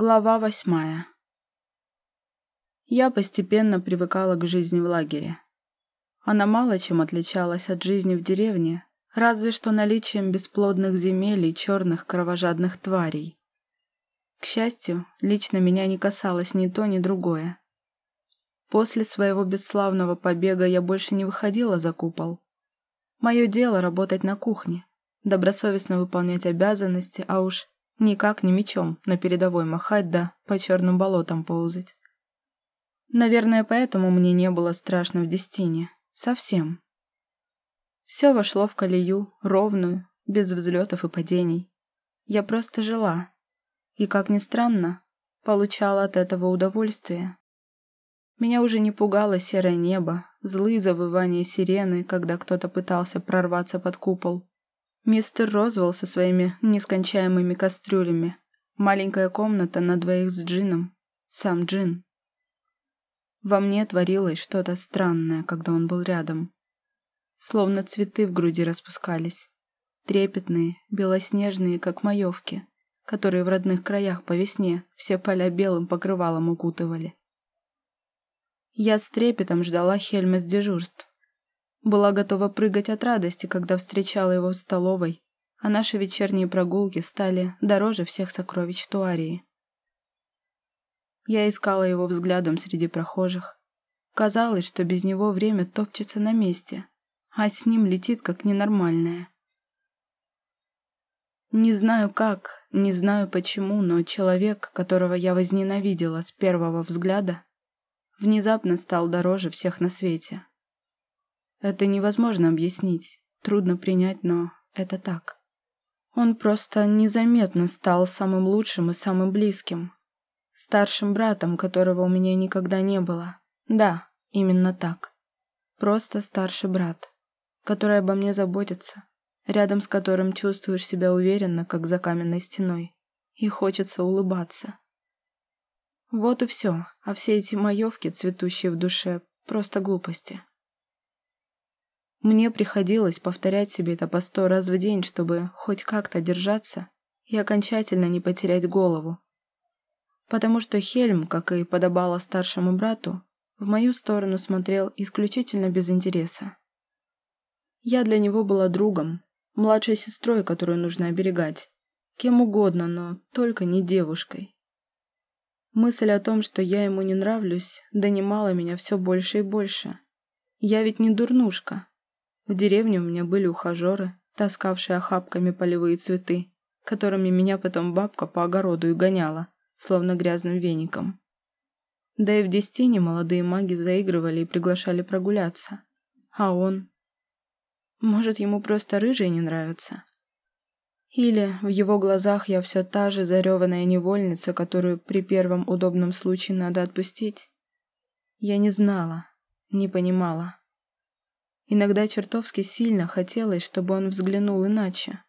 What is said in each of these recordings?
Глава восьмая Я постепенно привыкала к жизни в лагере. Она мало чем отличалась от жизни в деревне, разве что наличием бесплодных земель и черных кровожадных тварей. К счастью, лично меня не касалось ни то, ни другое. После своего бесславного побега я больше не выходила за купол. Мое дело — работать на кухне, добросовестно выполнять обязанности, а уж Никак не мечом на передовой махать да по черным болотам ползать. Наверное, поэтому мне не было страшно в Дестине. Совсем. Все вошло в колею, ровную, без взлетов и падений. Я просто жила. И, как ни странно, получала от этого удовольствие. Меня уже не пугало серое небо, злые завывания сирены, когда кто-то пытался прорваться под купол. Мистер Розвелл со своими нескончаемыми кастрюлями. Маленькая комната на двоих с Джином. Сам Джин. Во мне творилось что-то странное, когда он был рядом. Словно цветы в груди распускались. Трепетные, белоснежные, как маевки, которые в родных краях по весне все поля белым покрывалом укутывали. Я с трепетом ждала Хельма с дежурств. Была готова прыгать от радости, когда встречала его в столовой, а наши вечерние прогулки стали дороже всех сокровищ Туарии. Я искала его взглядом среди прохожих. Казалось, что без него время топчется на месте, а с ним летит как ненормальное. Не знаю как, не знаю почему, но человек, которого я возненавидела с первого взгляда, внезапно стал дороже всех на свете. Это невозможно объяснить, трудно принять, но это так. Он просто незаметно стал самым лучшим и самым близким. Старшим братом, которого у меня никогда не было. Да, именно так. Просто старший брат, который обо мне заботится, рядом с которым чувствуешь себя уверенно, как за каменной стеной. И хочется улыбаться. Вот и все, а все эти маевки, цветущие в душе, просто глупости. Мне приходилось повторять себе это по сто раз в день, чтобы хоть как-то держаться и окончательно не потерять голову. Потому что Хельм, как и подобало старшему брату, в мою сторону смотрел исключительно без интереса. Я для него была другом, младшей сестрой, которую нужно оберегать, кем угодно, но только не девушкой. Мысль о том, что я ему не нравлюсь, донимала меня все больше и больше. Я ведь не дурнушка, в деревне у меня были ухажеры, таскавшие охапками полевые цветы, которыми меня потом бабка по огороду и гоняла, словно грязным веником. Да и в Дестине молодые маги заигрывали и приглашали прогуляться. А он... Может, ему просто рыжие не нравятся? Или в его глазах я все та же зареванная невольница, которую при первом удобном случае надо отпустить? Я не знала, не понимала. Иногда чертовски сильно хотелось, чтобы он взглянул иначе.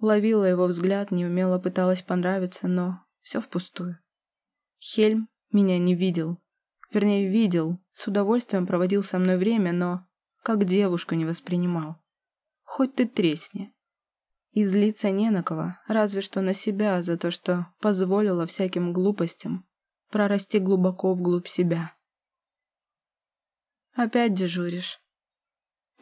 Ловила его взгляд, неумело пыталась понравиться, но все впустую. Хельм меня не видел. Вернее, видел, с удовольствием проводил со мной время, но как девушку не воспринимал. Хоть ты тресни. И злиться не на кого, разве что на себя за то, что позволила всяким глупостям прорасти глубоко вглубь себя. «Опять дежуришь?»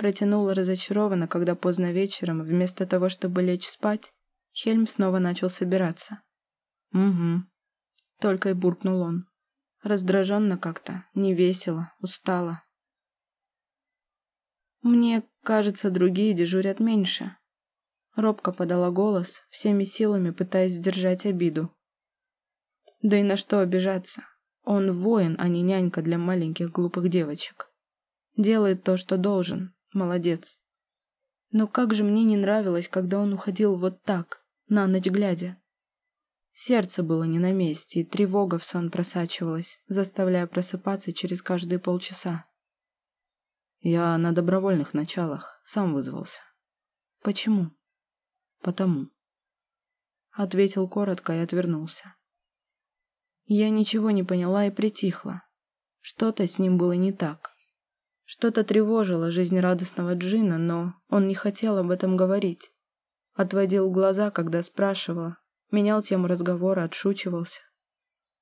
Протянула разочарованно, когда поздно вечером, вместо того, чтобы лечь спать, Хельм снова начал собираться. «Угу», — только и буркнул он. Раздраженно как-то, невесело, устало. «Мне кажется, другие дежурят меньше». Робко подала голос, всеми силами пытаясь сдержать обиду. Да и на что обижаться? Он воин, а не нянька для маленьких глупых девочек. Делает то, что должен, Молодец. Но как же мне не нравилось, когда он уходил вот так, на ночь глядя. Сердце было не на месте, и тревога в сон просачивалась, заставляя просыпаться через каждые полчаса. Я на добровольных началах сам вызвался. Почему? Потому. Ответил коротко и отвернулся. Я ничего не поняла и притихла. Что-то с ним было не так. Что-то тревожило жизнерадостного Джина, но он не хотел об этом говорить. Отводил глаза, когда спрашивала, Менял тему разговора, отшучивался.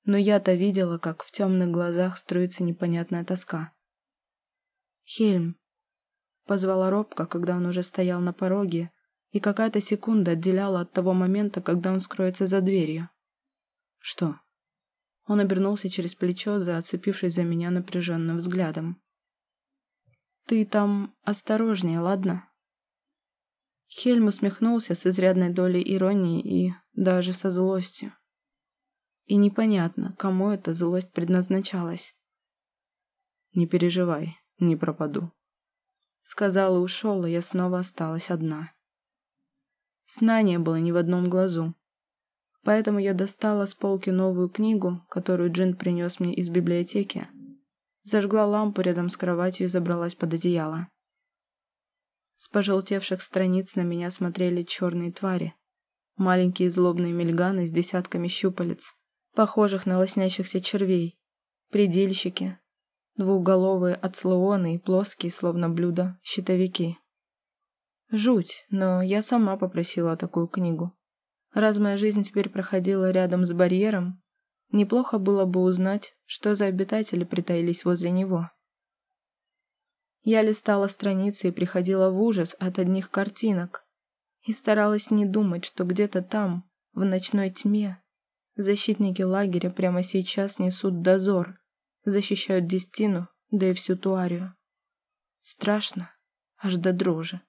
Но я-то видела, как в темных глазах струится непонятная тоска. «Хельм!» — позвала робко, когда он уже стоял на пороге, и какая-то секунда отделяла от того момента, когда он скроется за дверью. «Что?» Он обернулся через плечо, заоцепившись за меня напряженным взглядом. «Ты там осторожнее, ладно?» Хельм усмехнулся с изрядной долей иронии и даже со злостью. И непонятно, кому эта злость предназначалась. «Не переживай, не пропаду», — сказал и ушел, и я снова осталась одна. Сна не было ни в одном глазу. Поэтому я достала с полки новую книгу, которую Джин принес мне из библиотеки, зажгла лампу рядом с кроватью и забралась под одеяло. С пожелтевших страниц на меня смотрели черные твари, маленькие злобные мельганы с десятками щупалец, похожих на лоснящихся червей, предельщики, двухголовые ацлооны и плоские, словно блюда, щитовики. Жуть, но я сама попросила такую книгу. Раз моя жизнь теперь проходила рядом с барьером, неплохо было бы узнать, что за обитатели притаились возле него. Я листала страницы и приходила в ужас от одних картинок и старалась не думать, что где-то там, в ночной тьме, защитники лагеря прямо сейчас несут дозор, защищают Дестину, да и всю Туарию. Страшно, аж до дрожи.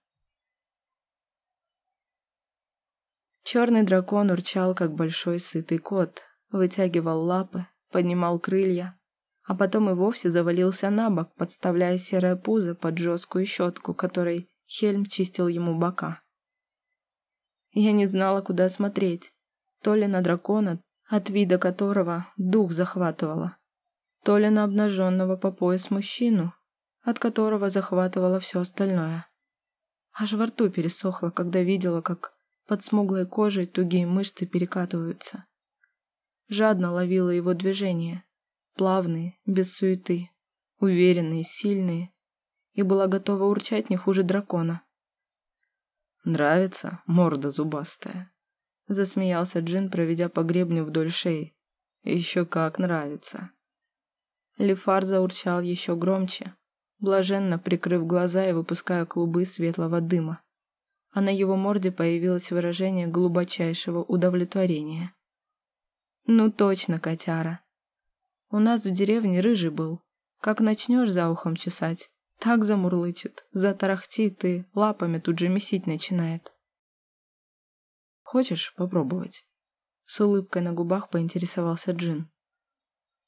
Черный дракон урчал, как большой сытый кот, вытягивал лапы, поднимал крылья, а потом и вовсе завалился на бок, подставляя серое пузо под жесткую щетку, которой Хельм чистил ему бока. Я не знала, куда смотреть, то ли на дракона, от вида которого дух захватывало, то ли на обнаженного по пояс мужчину, от которого захватывало все остальное. Аж во рту пересохло, когда видела, как под смуглой кожей тугие мышцы перекатываются. Жадно ловила его движения. Плавные, без суеты, уверенные, сильные. И была готова урчать не хуже дракона. «Нравится, морда зубастая?» Засмеялся Джин, проведя по гребню вдоль шеи. «Еще как нравится!» Лефар заурчал еще громче, блаженно прикрыв глаза и выпуская клубы светлого дыма а на его морде появилось выражение глубочайшего удовлетворения. «Ну точно, котяра. У нас в деревне рыжий был. Как начнешь за ухом чесать, так замурлычет, затарахтит и лапами тут же месить начинает». «Хочешь попробовать?» С улыбкой на губах поинтересовался Джин.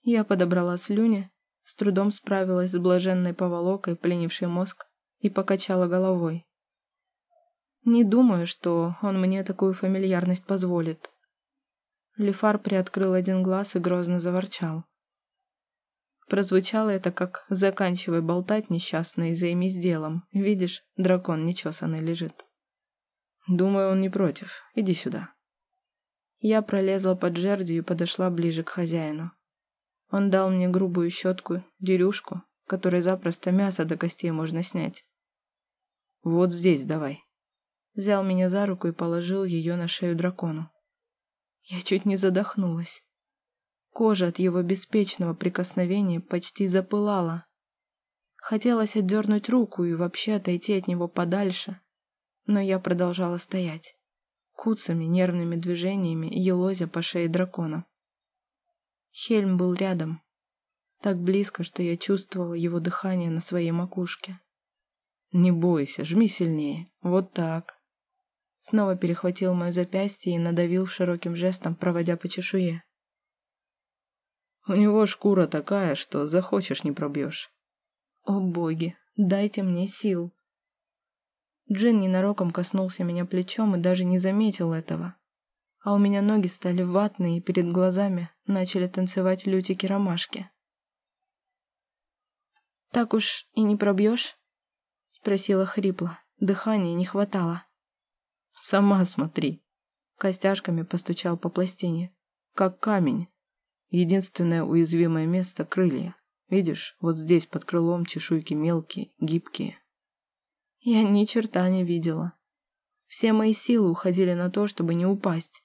Я подобрала слюни, с трудом справилась с блаженной поволокой, пленившей мозг, и покачала головой. Не думаю, что он мне такую фамильярность позволит. Лефар приоткрыл один глаз и грозно заворчал. Прозвучало это как «заканчивай болтать, несчастный, займись делом. Видишь, дракон нечесанный лежит». «Думаю, он не против. Иди сюда». Я пролезла под жердью и подошла ближе к хозяину. Он дал мне грубую щетку, дерюшку, которой запросто мясо до костей можно снять. «Вот здесь давай», взял меня за руку и положил ее на шею дракону. Я чуть не задохнулась. Кожа от его беспечного прикосновения почти запылала. Хотелось отдернуть руку и вообще отойти от него подальше, но я продолжала стоять, куцами нервными движениями елозя по шее дракона. Хельм был рядом, так близко, что я чувствовала его дыхание на своей макушке. «Не бойся, жми сильнее. Вот так. Снова перехватил мое запястье и надавил широким жестом, проводя по чешуе. У него шкура такая, что захочешь не пробьешь. О боги, дайте мне сил. Джин ненароком коснулся меня плечом и даже не заметил этого. А у меня ноги стали ватные, и перед глазами начали танцевать лютики-ромашки. «Так уж и не пробьешь?» — спросила хрипло. Дыхания не хватало. Сама смотри. Костяшками постучал по пластине. Как камень. Единственное уязвимое место — крылья. Видишь, вот здесь под крылом чешуйки мелкие, гибкие. Я ни черта не видела. Все мои силы уходили на то, чтобы не упасть.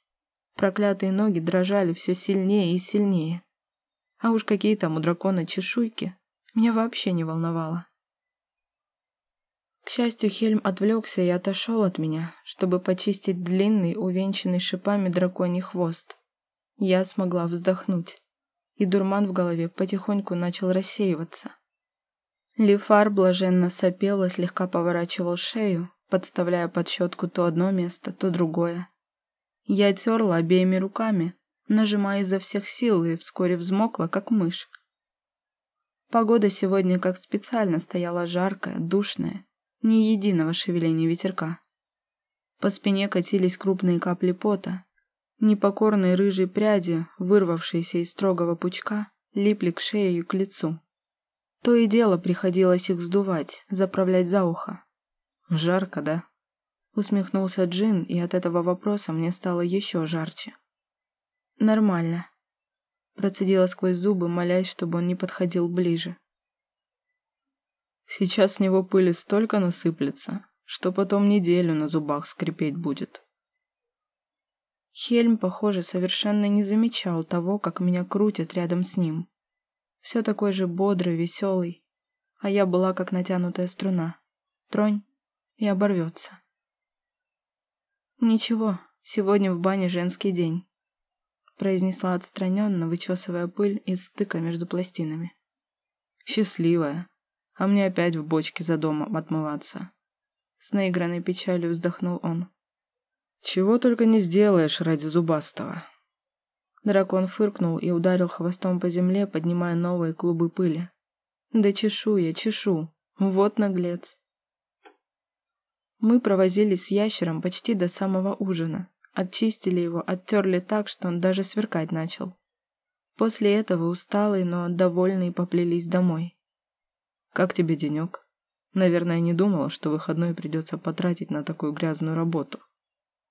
Проклятые ноги дрожали все сильнее и сильнее. А уж какие там у дракона чешуйки, меня вообще не волновало. К счастью, Хельм отвлекся и отошел от меня, чтобы почистить длинный, увенчанный шипами драконий хвост. Я смогла вздохнуть, и дурман в голове потихоньку начал рассеиваться. Лифар блаженно сопел и слегка поворачивал шею, подставляя под щетку то одно место, то другое. Я терла обеими руками, нажимая изо всех сил, и вскоре взмокла, как мышь. Погода сегодня как специально стояла жаркая, душная, ни единого шевеления ветерка. По спине катились крупные капли пота. Непокорные рыжие пряди, вырвавшиеся из строгого пучка, липли к шее и к лицу. То и дело приходилось их сдувать, заправлять за ухо. «Жарко, да?» Усмехнулся Джин, и от этого вопроса мне стало еще жарче. «Нормально», Процедила сквозь зубы, молясь, чтобы он не подходил ближе. Сейчас с него пыли столько насыплется, что потом неделю на зубах скрипеть будет. Хельм, похоже, совершенно не замечал того, как меня крутят рядом с ним. Все такой же бодрый, веселый, а я была как натянутая струна. Тронь и оборвется. Ничего, сегодня в бане женский день произнесла отстраненно, вычесывая пыль из стыка между пластинами. «Счастливая. А мне опять в бочке за домом отмываться». С наигранной печалью вздохнул он. «Чего только не сделаешь ради зубастого». Дракон фыркнул и ударил хвостом по земле, поднимая новые клубы пыли. «Да чешу я, чешу. Вот наглец». Мы провозились с ящером почти до самого ужина. Очистили его, оттерли так, что он даже сверкать начал. После этого усталые, но довольные поплелись домой. «Как тебе денек?» Наверное, не думала, что выходной придется потратить на такую грязную работу.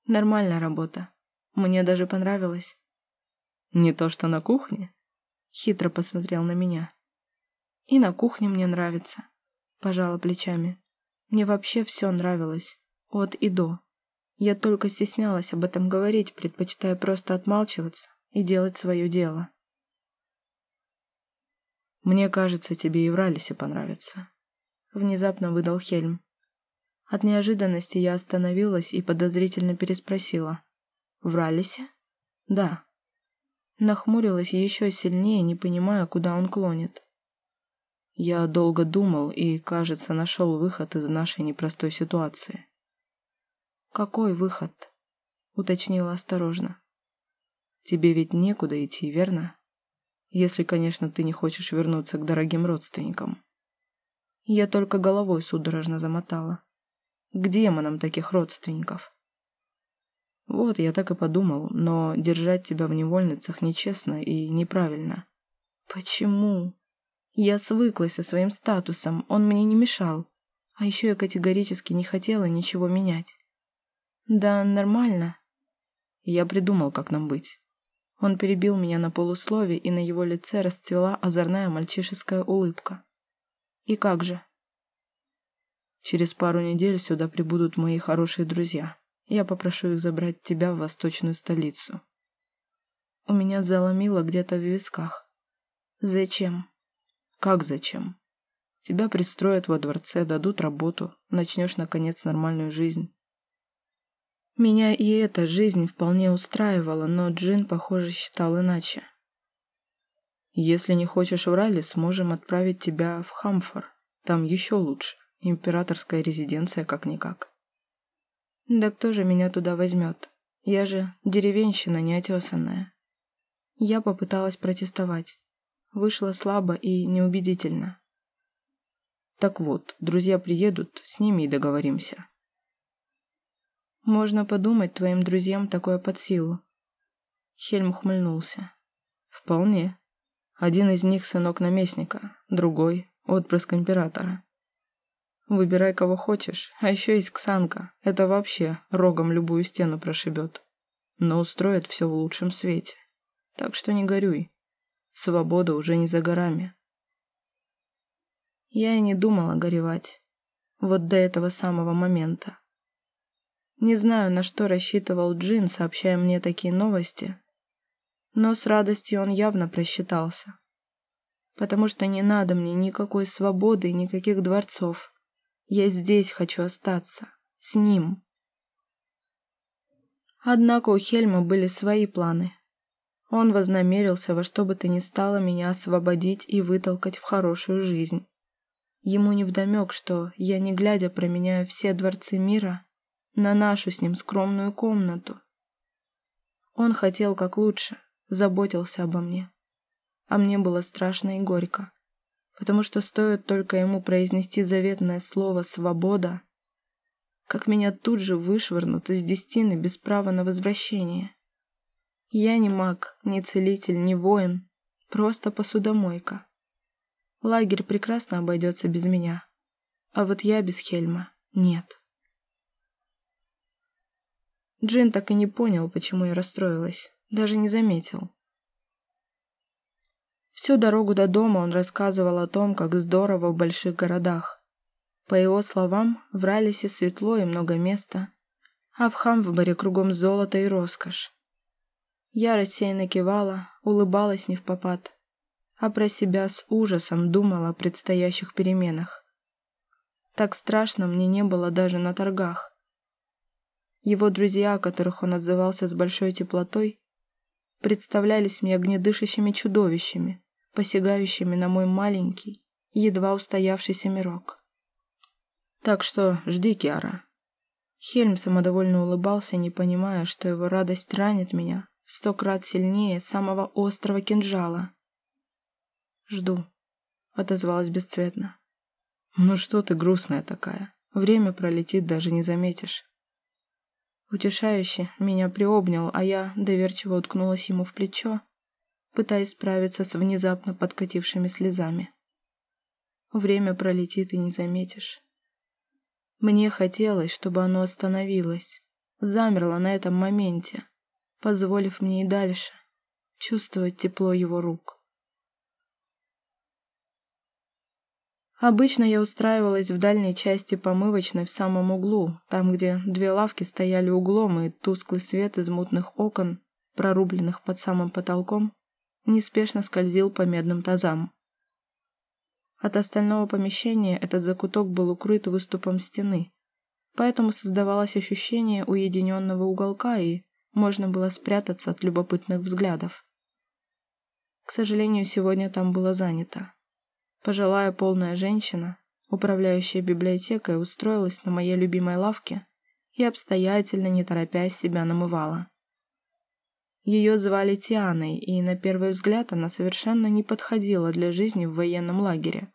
Нормальная работа. Мне даже понравилось. Не то, что на кухне? Хитро посмотрел на меня. И на кухне мне нравится. Пожала плечами. Мне вообще все нравилось. От и до. Я только стеснялась об этом говорить, предпочитая просто отмалчиваться и делать свое дело. «Мне кажется, тебе и в Ралисе понравится», — внезапно выдал Хельм. От неожиданности я остановилась и подозрительно переспросила. «В Ралисе?» «Да». Нахмурилась еще сильнее, не понимая, куда он клонит. Я долго думал и, кажется, нашел выход из нашей непростой ситуации. «Какой выход?» — уточнила осторожно. «Тебе ведь некуда идти, верно? Если, конечно, ты не хочешь вернуться к дорогим родственникам». Я только головой судорожно замотала. «К демонам таких родственников?» «Вот, я так и подумал, но держать тебя в невольницах нечестно и неправильно». «Почему?» Я свыклась со своим статусом, он мне не мешал. А еще я категорически не хотела ничего менять. «Да, нормально». Я придумал, как нам быть. Он перебил меня на полуслове, и на его лице расцвела озорная мальчишеская улыбка. «И как же?» «Через пару недель сюда прибудут мои хорошие друзья. Я попрошу их забрать тебя в восточную столицу». У меня заломило где-то в висках. «Зачем?» «Как зачем?» Тебя пристроят во дворце, дадут работу, начнешь, наконец, нормальную жизнь. Меня и эта жизнь вполне устраивала, но Джин, похоже, считал иначе. Если не хочешь в ралли, сможем отправить тебя в Хамфор. Там еще лучше. Императорская резиденция как-никак. Да кто же меня туда возьмет? Я же деревенщина неотесанная. Я попыталась протестовать. Вышло слабо и неубедительно. Так вот, друзья приедут, с ними и договоримся. Можно подумать, твоим друзьям такое под силу. Хельм ухмыльнулся. Вполне. Один из них сынок наместника, другой — отпрыск императора. Выбирай, кого хочешь, а еще есть Ксанка. Это вообще рогом любую стену прошибет. Но устроит все в лучшем свете. Так что не горюй. Свобода уже не за горами. Я и не думала горевать. Вот до этого самого момента. Не знаю, на что рассчитывал Джин, сообщая мне такие новости, но с радостью он явно просчитался. Потому что не надо мне никакой свободы и никаких дворцов. Я здесь хочу остаться. С ним. Однако у Хельма были свои планы. Он вознамерился во что бы то ни стало меня освободить и вытолкать в хорошую жизнь. Ему невдомек, что я, не глядя, променяю все дворцы мира на нашу с ним скромную комнату. Он хотел как лучше, заботился обо мне. А мне было страшно и горько, потому что стоит только ему произнести заветное слово «свобода», как меня тут же вышвырнут из десятины без права на возвращение. Я не маг, не целитель, не воин, просто посудомойка. Лагерь прекрасно обойдется без меня, а вот я без Хельма нет. Джин так и не понял, почему я расстроилась, даже не заметил. Всю дорогу до дома он рассказывал о том, как здорово в больших городах, по его словам, в Ралисе светло и много места, а в Хамвборе кругом золото и роскошь. Я рассеянно кивала, улыбалась не в попад, а про себя с ужасом думала о предстоящих переменах. Так страшно мне не было даже на торгах. Его друзья, о которых он отзывался с большой теплотой, представлялись мне огнедышащими чудовищами, посягающими на мой маленький, едва устоявшийся мирок. Так что жди, Киара. Хельм самодовольно улыбался, не понимая, что его радость ранит меня в сто крат сильнее самого острого кинжала. «Жду», — отозвалась бесцветно. «Ну что ты грустная такая? Время пролетит, даже не заметишь». Утешающе меня приобнял, а я доверчиво уткнулась ему в плечо, пытаясь справиться с внезапно подкатившими слезами. Время пролетит и не заметишь. Мне хотелось, чтобы оно остановилось, замерло на этом моменте, позволив мне и дальше чувствовать тепло его рук. Обычно я устраивалась в дальней части помывочной в самом углу, там, где две лавки стояли углом, и тусклый свет из мутных окон, прорубленных под самым потолком, неспешно скользил по медным тазам. От остального помещения этот закуток был укрыт выступом стены, поэтому создавалось ощущение уединенного уголка и можно было спрятаться от любопытных взглядов. К сожалению, сегодня там было занято. Пожилая полная женщина, управляющая библиотекой, устроилась на моей любимой лавке и обстоятельно, не торопясь, себя намывала. Ее звали Тианой, и на первый взгляд она совершенно не подходила для жизни в военном лагере.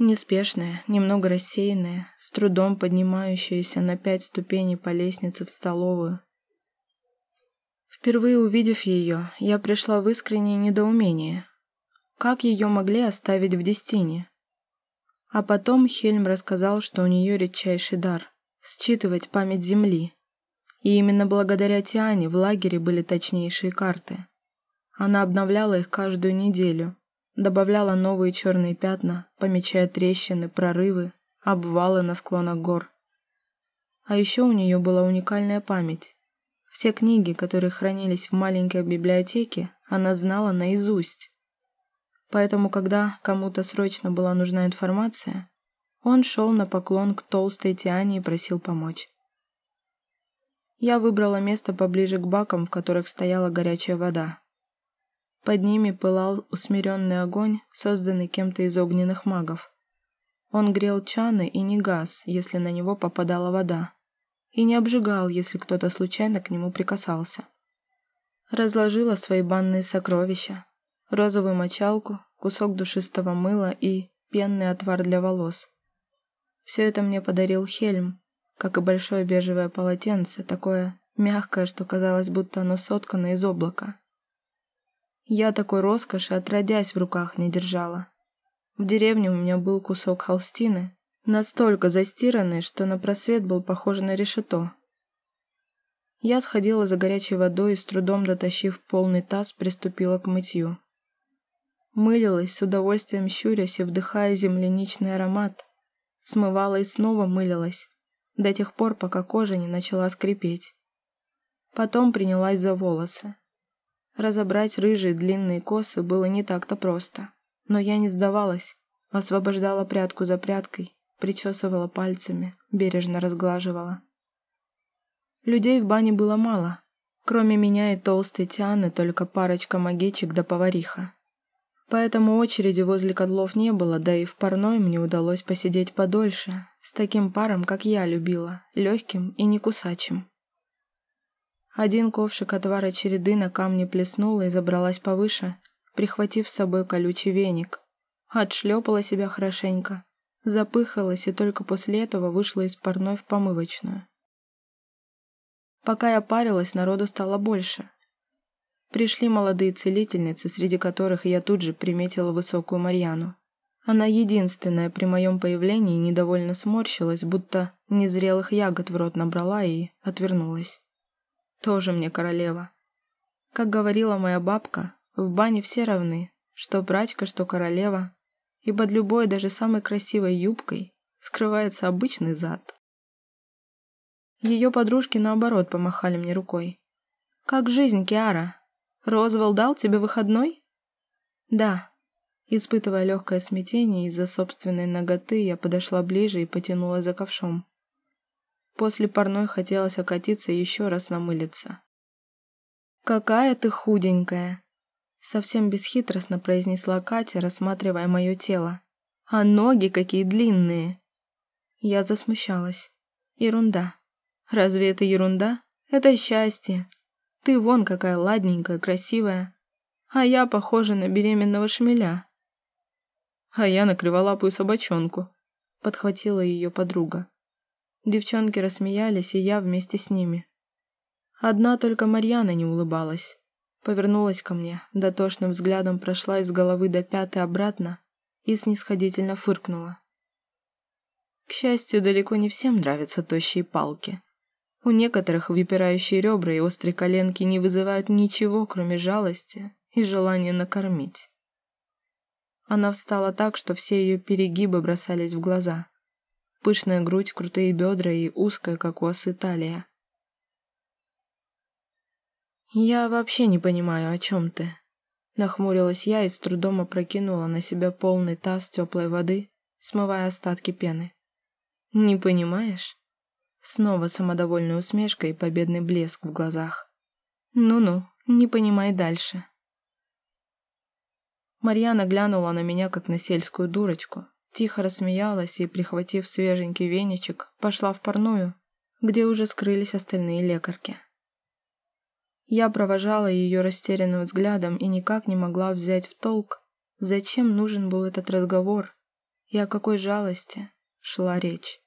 Неспешная, немного рассеянная, с трудом поднимающаяся на пять ступеней по лестнице в столовую. Впервые увидев ее, я пришла в искреннее недоумение. Как ее могли оставить в Дестине? А потом Хельм рассказал, что у нее редчайший дар — считывать память Земли. И именно благодаря Тиане в лагере были точнейшие карты. Она обновляла их каждую неделю, добавляла новые черные пятна, помечая трещины, прорывы, обвалы на склонах гор. А еще у нее была уникальная память. Все книги, которые хранились в маленькой библиотеке, она знала наизусть. Поэтому, когда кому-то срочно была нужна информация, он шел на поклон к толстой Тиане и просил помочь. Я выбрала место поближе к бакам, в которых стояла горячая вода. Под ними пылал усмиренный огонь, созданный кем-то из огненных магов. Он грел чаны и не газ, если на него попадала вода, и не обжигал, если кто-то случайно к нему прикасался. Разложила свои банные сокровища, розовую мочалку, кусок душистого мыла и пенный отвар для волос. Все это мне подарил Хельм, как и большое бежевое полотенце, такое мягкое, что казалось, будто оно соткано из облака. Я такой роскоши отродясь в руках не держала. В деревне у меня был кусок холстины, настолько застиранный, что на просвет был похож на решето. Я сходила за горячей водой и, с трудом дотащив полный таз, приступила к мытью. Мылилась, с удовольствием щурясь и вдыхая земляничный аромат. Смывала и снова мылилась, до тех пор, пока кожа не начала скрипеть. Потом принялась за волосы. Разобрать рыжие длинные косы было не так-то просто, но я не сдавалась, освобождала прядку за прядкой, причесывала пальцами, бережно разглаживала. Людей в бане было мало, кроме меня и толстой Тианы только парочка магичек да повариха. Поэтому очереди возле котлов не было, да и в парной мне удалось посидеть подольше, с таким паром, как я любила, легким и не кусачим. Один ковшик отвара череды на камне плеснула и забралась повыше, прихватив с собой колючий веник. Отшлепала себя хорошенько, запыхалась и только после этого вышла из парной в помывочную. Пока я парилась, народу стало больше. Пришли молодые целительницы, среди которых я тут же приметила высокую Марьяну. Она единственная при моем появлении недовольно сморщилась, будто незрелых ягод в рот набрала и отвернулась. Тоже мне королева. Как говорила моя бабка, в бане все равны, что брачка, что королева, и под любой, даже самой красивой юбкой скрывается обычный зад. Ее подружки, наоборот, помахали мне рукой. «Как жизнь, Киара? Розвелл дал тебе выходной?» «Да». Испытывая легкое смятение из-за собственной ноготы, я подошла ближе и потянула за ковшом. После парной хотелось окатиться и еще раз намылиться. «Какая ты худенькая!» Совсем бесхитростно произнесла Катя, рассматривая мое тело. «А ноги какие длинные!» Я засмущалась. Ерунда. Разве это ерунда? Это счастье. Ты вон какая ладненькая, красивая. А я похожа на беременного шмеля. А я на криволапую собачонку. Подхватила ее подруга. Девчонки рассмеялись, и я вместе с ними. Одна только Марьяна не улыбалась. Повернулась ко мне, дотошным взглядом прошла из головы до пятой обратно и снисходительно фыркнула. К счастью, далеко не всем нравятся тощие палки. У некоторых выпирающие ребра и острые коленки не вызывают ничего, кроме жалости и желания накормить. Она встала так, что все ее перегибы бросались в глаза. Пышная грудь, крутые бедра и узкая, как у осы, талия. «Я вообще не понимаю, о чем ты?» Нахмурилась я и с трудом опрокинула на себя полный таз теплой воды, смывая остатки пены. «Не понимаешь?» Снова самодовольная усмешка и победный блеск в глазах. «Ну-ну, не понимай дальше». Марьяна глянула на меня, как на сельскую дурочку, Тихо рассмеялась и, прихватив свеженький веничек, пошла в парную, где уже скрылись остальные лекарки. Я провожала ее растерянным взглядом и никак не могла взять в толк, зачем нужен был этот разговор и о какой жалости шла речь.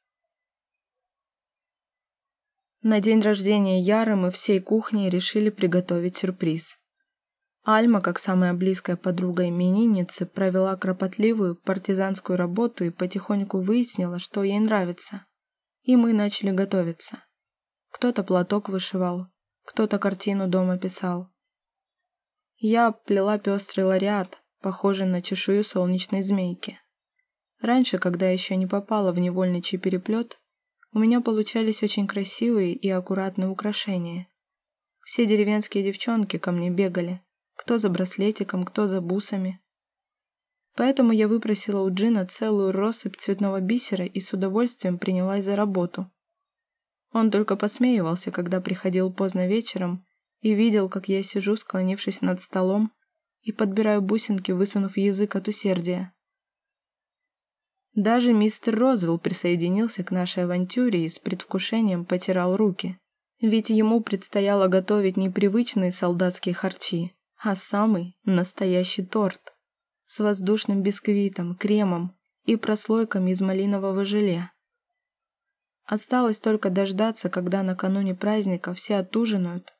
На день рождения Яры мы всей кухней решили приготовить сюрприз. Альма, как самая близкая подруга именинницы, провела кропотливую партизанскую работу и потихоньку выяснила, что ей нравится. И мы начали готовиться. Кто-то платок вышивал, кто-то картину дома писал. Я плела пестрый лариат, похожий на чешую солнечной змейки. Раньше, когда еще не попала в невольничий переплет, у меня получались очень красивые и аккуратные украшения. Все деревенские девчонки ко мне бегали, кто за браслетиком, кто за бусами. Поэтому я выпросила у Джина целую россыпь цветного бисера и с удовольствием принялась за работу. Он только посмеивался, когда приходил поздно вечером и видел, как я сижу, склонившись над столом, и подбираю бусинки, высунув язык от усердия. Даже мистер Розвелл присоединился к нашей авантюре и с предвкушением потирал руки, ведь ему предстояло готовить непривычные солдатские харчи, а самый настоящий торт с воздушным бисквитом, кремом и прослойками из малинового желе. Осталось только дождаться, когда накануне праздника все отужинают,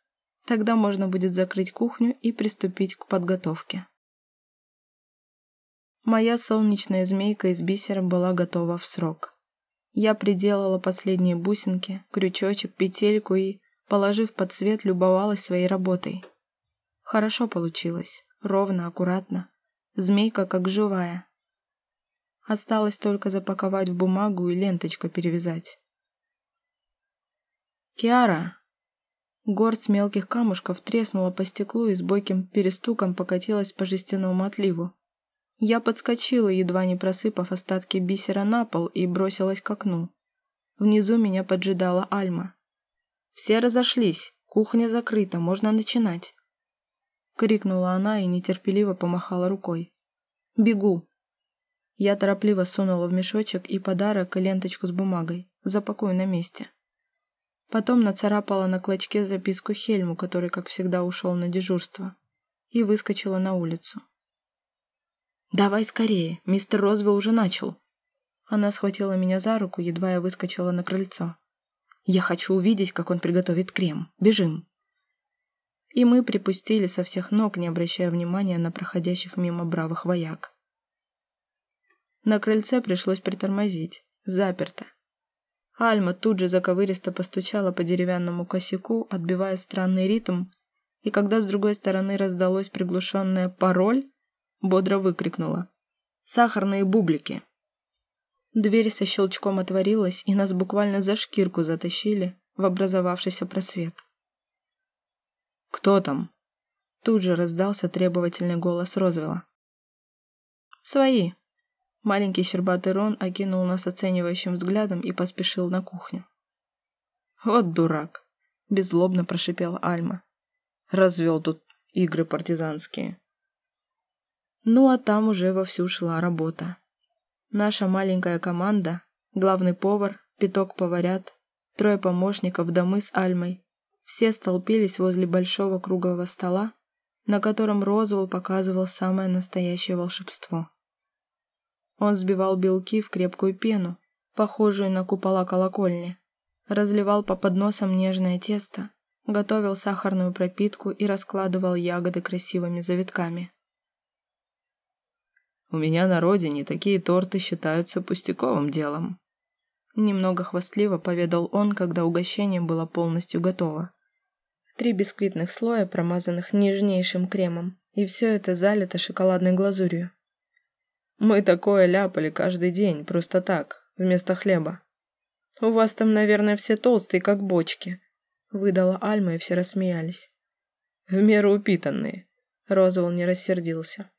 тогда можно будет закрыть кухню и приступить к подготовке. Моя солнечная змейка из бисера была готова в срок. Я приделала последние бусинки, крючочек, петельку и, положив под свет, любовалась своей работой. Хорошо получилось. Ровно, аккуратно. Змейка как живая. Осталось только запаковать в бумагу и ленточкой перевязать. «Киара!» Горсть мелких камушков треснула по стеклу и с бойким перестуком покатилась по жестяному отливу. Я подскочила, едва не просыпав остатки бисера на пол, и бросилась к окну. Внизу меня поджидала Альма. «Все разошлись, кухня закрыта, можно начинать!» Крикнула она и нетерпеливо помахала рукой. «Бегу!» Я торопливо сунула в мешочек и подарок, и ленточку с бумагой. Запакую на месте. Потом нацарапала на клочке записку Хельму, который, как всегда, ушел на дежурство, и выскочила на улицу. «Давай скорее, мистер Розвелл уже начал». Она схватила меня за руку, едва я выскочила на крыльцо. «Я хочу увидеть, как он приготовит крем. Бежим!» И мы припустили со всех ног, не обращая внимания на проходящих мимо бравых вояк. На крыльце пришлось притормозить. Заперто. Альма тут же заковыристо постучала по деревянному косяку, отбивая странный ритм, и когда с другой стороны раздалось приглушенное «пароль», бодро выкрикнула «Сахарные бублики!». Дверь со щелчком отворилась, и нас буквально за шкирку затащили в образовавшийся просвет. «Кто там?» Тут же раздался требовательный голос Розвела. «Свои», Маленький щербатый Рон окинул нас оценивающим взглядом и поспешил на кухню. «Вот дурак!» — беззлобно прошипела Альма. «Развел тут игры партизанские». Ну а там уже вовсю шла работа. Наша маленькая команда, главный повар, пяток поварят, трое помощников, да мы с Альмой, все столпились возле большого круглого стола, на котором Розвелл показывал самое настоящее волшебство. Он сбивал белки в крепкую пену, похожую на купола колокольни, разливал по подносам нежное тесто, готовил сахарную пропитку и раскладывал ягоды красивыми завитками. «У меня на родине такие торты считаются пустяковым делом», Немного хвастливо поведал он, когда угощение было полностью готово. Три бисквитных слоя, промазанных нежнейшим кремом, и все это залито шоколадной глазурью. Мы такое ляпали каждый день, просто так, вместо хлеба. У вас там, наверное, все толстые, как бочки, выдала Альма, и все рассмеялись. В меру упитанные. Розовал не рассердился.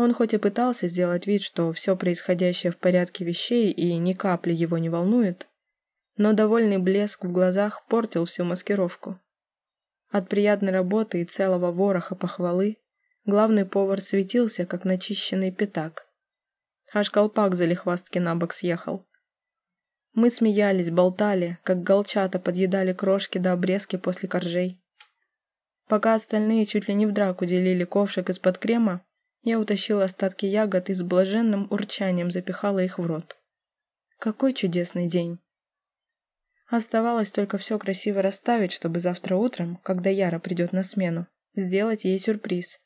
Он хоть и пытался сделать вид, что все происходящее в порядке вещей и ни капли его не волнует, но довольный блеск в глазах портил всю маскировку. От приятной работы и целого вороха похвалы Главный повар светился, как начищенный пятак. Аж колпак за лихвастки на бок съехал. Мы смеялись, болтали, как голчата подъедали крошки до обрезки после коржей. Пока остальные чуть ли не в драку делили ковшик из-под крема, я утащила остатки ягод и с блаженным урчанием запихала их в рот. Какой чудесный день! Оставалось только все красиво расставить, чтобы завтра утром, когда Яра придет на смену, сделать ей сюрприз.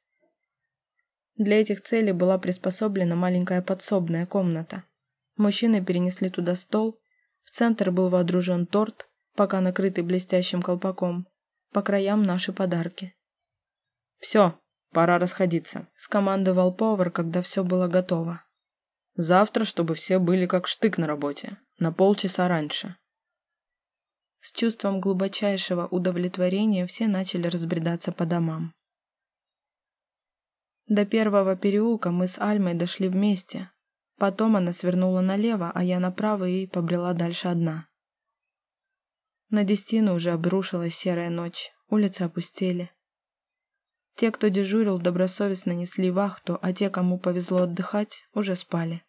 Для этих целей была приспособлена маленькая подсобная комната. Мужчины перенесли туда стол, в центр был водружен торт, пока накрытый блестящим колпаком, по краям наши подарки. «Все, пора расходиться», — скомандовал повар, когда все было готово. «Завтра, чтобы все были как штык на работе, на полчаса раньше». С чувством глубочайшего удовлетворения все начали разбредаться по домам. До первого переулка мы с Альмой дошли вместе. Потом она свернула налево, а я направо и побрела дальше одна. На Дестину уже обрушилась серая ночь, улицы опустели. Те, кто дежурил, добросовестно несли вахту, а те, кому повезло отдыхать, уже спали.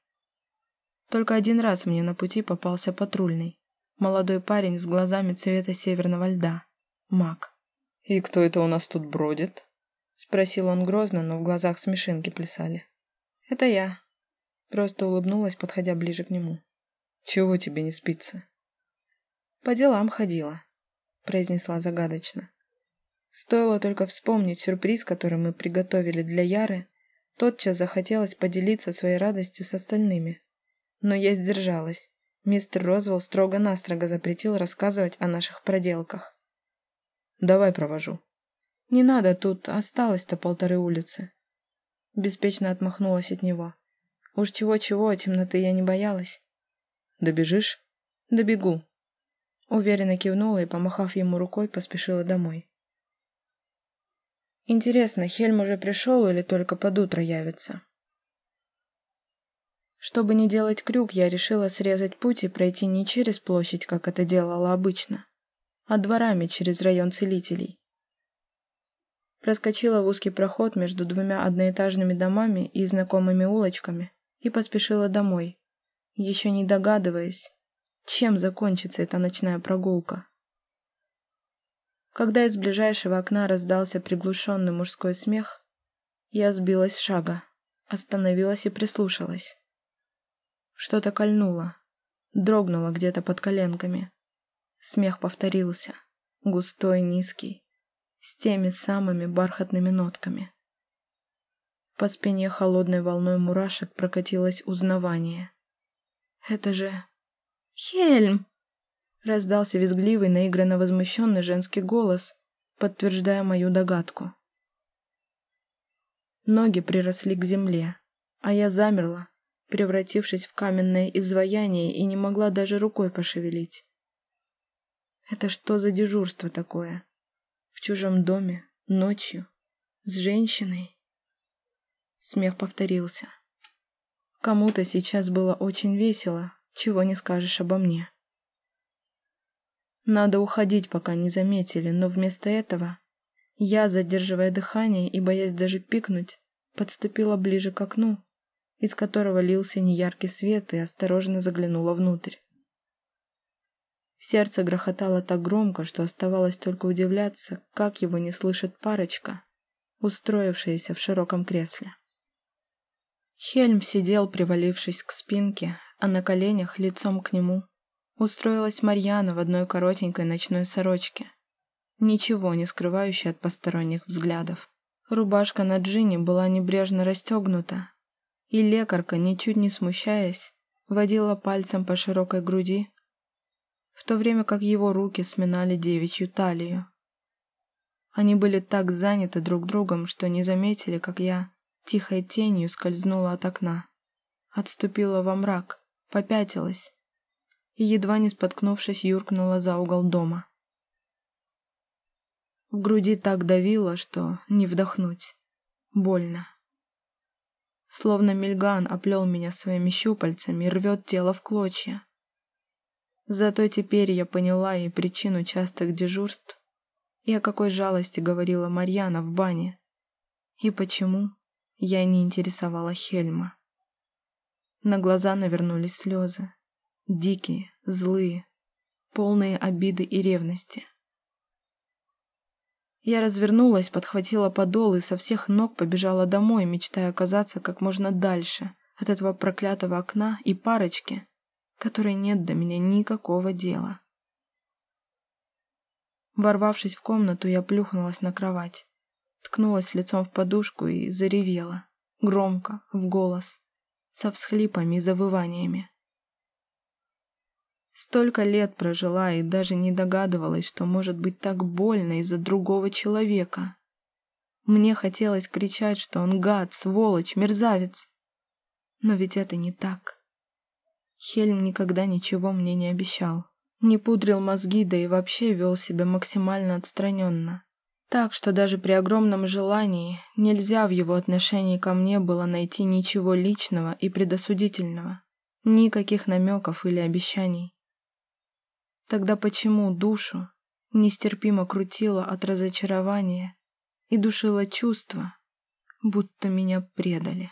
Только один раз мне на пути попался патрульный. Молодой парень с глазами цвета северного льда. Маг. «И кто это у нас тут бродит?» Спросил он грозно, но в глазах смешинки плясали. «Это я». Просто улыбнулась, подходя ближе к нему. «Чего тебе не спится?» «По делам ходила», — произнесла загадочно. Стоило только вспомнить сюрприз, который мы приготовили для Яры, тотчас захотелось поделиться своей радостью с остальными. Но я сдержалась. Мистер Розвелл строго-настрого запретил рассказывать о наших проделках. «Давай провожу», не надо, тут осталось-то полторы улицы. Беспечно отмахнулась от него. Уж чего-чего, темноты я не боялась. Добежишь? Добегу. Уверенно кивнула и, помахав ему рукой, поспешила домой. Интересно, Хельм уже пришел или только под утро явится? Чтобы не делать крюк, я решила срезать путь и пройти не через площадь, как это делала обычно, а дворами через район целителей. Проскочила в узкий проход между двумя одноэтажными домами и знакомыми улочками и поспешила домой, еще не догадываясь, чем закончится эта ночная прогулка. Когда из ближайшего окна раздался приглушенный мужской смех, я сбилась с шага, остановилась и прислушалась. Что-то кольнуло, дрогнуло где-то под коленками. Смех повторился, густой, низкий, с теми самыми бархатными нотками. По спине холодной волной мурашек прокатилось узнавание. «Это же... Хельм!» Раздался визгливый, наигранно возмущенный женский голос, подтверждая мою догадку. Ноги приросли к земле, а я замерла, превратившись в каменное изваяние и не могла даже рукой пошевелить. Это что за дежурство такое? В чужом доме, ночью, с женщиной? Смех повторился. Кому-то сейчас было очень весело, чего не скажешь обо мне. Надо уходить, пока не заметили, но вместо этого я, задерживая дыхание и боясь даже пикнуть, подступила ближе к окну, из которого лился неяркий свет и осторожно заглянула внутрь. Сердце грохотало так громко, что оставалось только удивляться, как его не слышит парочка, устроившаяся в широком кресле. Хельм сидел, привалившись к спинке, а на коленях, лицом к нему, устроилась Марьяна в одной коротенькой ночной сорочке, ничего не скрывающей от посторонних взглядов. Рубашка на Джинни была небрежно расстегнута, и лекарка, ничуть не смущаясь, водила пальцем по широкой груди, в то время как его руки сминали девичью талию. Они были так заняты друг другом, что не заметили, как я тихой тенью скользнула от окна, отступила во мрак, попятилась, и, едва не споткнувшись, юркнула за угол дома. В груди так давило, что не вдохнуть. Больно. Словно мельган оплел меня своими щупальцами и рвет тело в клочья. Зато теперь я поняла и причину частых дежурств, и о какой жалости говорила Марьяна в бане, и почему я не интересовала Хельма. На глаза навернулись слезы. Дикие, злые, полные обиды и ревности. Я развернулась, подхватила подол и со всех ног побежала домой, мечтая оказаться как можно дальше от этого проклятого окна и парочки, которой нет до меня никакого дела. Ворвавшись в комнату, я плюхнулась на кровать, ткнулась лицом в подушку и заревела, громко, в голос, со всхлипами и завываниями. Столько лет прожила и даже не догадывалась, что может быть так больно из-за другого человека. Мне хотелось кричать, что он гад, сволочь, мерзавец. Но ведь это не так. Хельм никогда ничего мне не обещал. Не пудрил мозги, да и вообще вел себя максимально отстраненно. Так что даже при огромном желании нельзя в его отношении ко мне было найти ничего личного и предосудительного. Никаких намеков или обещаний. Тогда почему душу нестерпимо крутило от разочарования и душило чувство, будто меня предали?